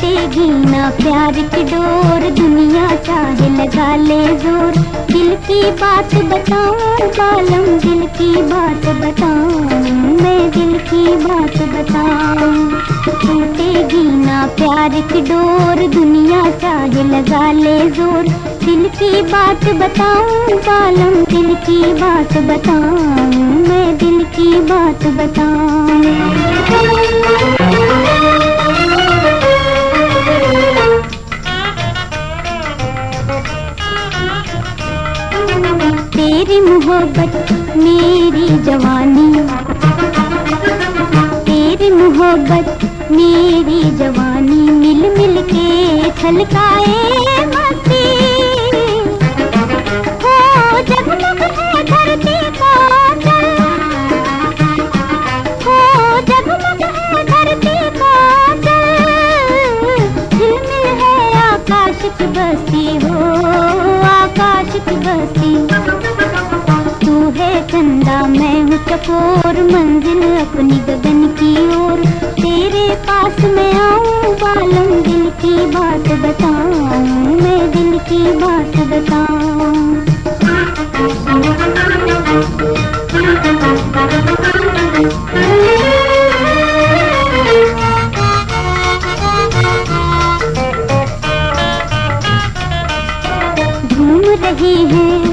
प्यार की डोर, दुनिया चाहे लगा ले ज़ोर। दिल की बात बताऊँ, बालम दिल की बात बताऊँ, मैं दिल की बात बताऊँ। टूटेगी ना प्यार की डोर, दुनिया चाहे लगा ले ज़ोर। दिल की बात बताऊँ, बालम दिल की बात बताऊँ, मैं दिल की बात बताऊँ। तेरी मोहब्बत, मेरी जवानी। तेरी मोहब्बत, मेरी जवानी। मिल मिल के छलकाए मस्ती। हो है आकाश की बस्ती, हो, आकाश की बस्ती। चंदा, मैं हूँ चकोर मंजिल अपनी गगन की ओर। तेरे पास मैं आऊँ, बालम दिल की बात बताऊँ, मैं दिल की बात बताऊँ। रही है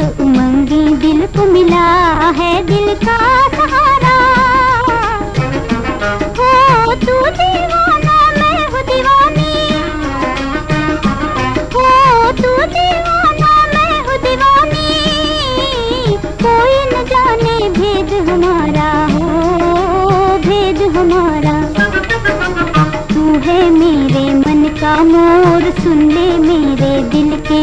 उमंगी दिल को मिला है दिल का सहारा। हो तू दीवाना, मैं हूँ दीवानी। हो तू दीवाना, मैं हूँ दीवानी। कोई न जाने भेद हमारा हो, भेद हमारा। तू है मेरे मन का मोर, सुन ले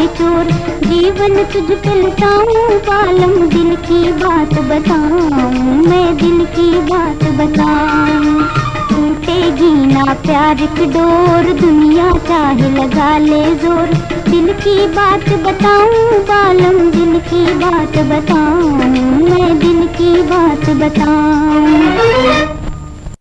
चोर, जीवन तुझ पे लुटाऊं, पालम दिल की बात बताऊँ, मैं दिल की बात बताऊँ। टूटेगी ना प्यार की डोर, दुनिया चाहे लगा ले ज़ोर। दिल की बात बताऊँ बालम दिल की बात बताऊँ, मैं दिल की बात बताऊँ।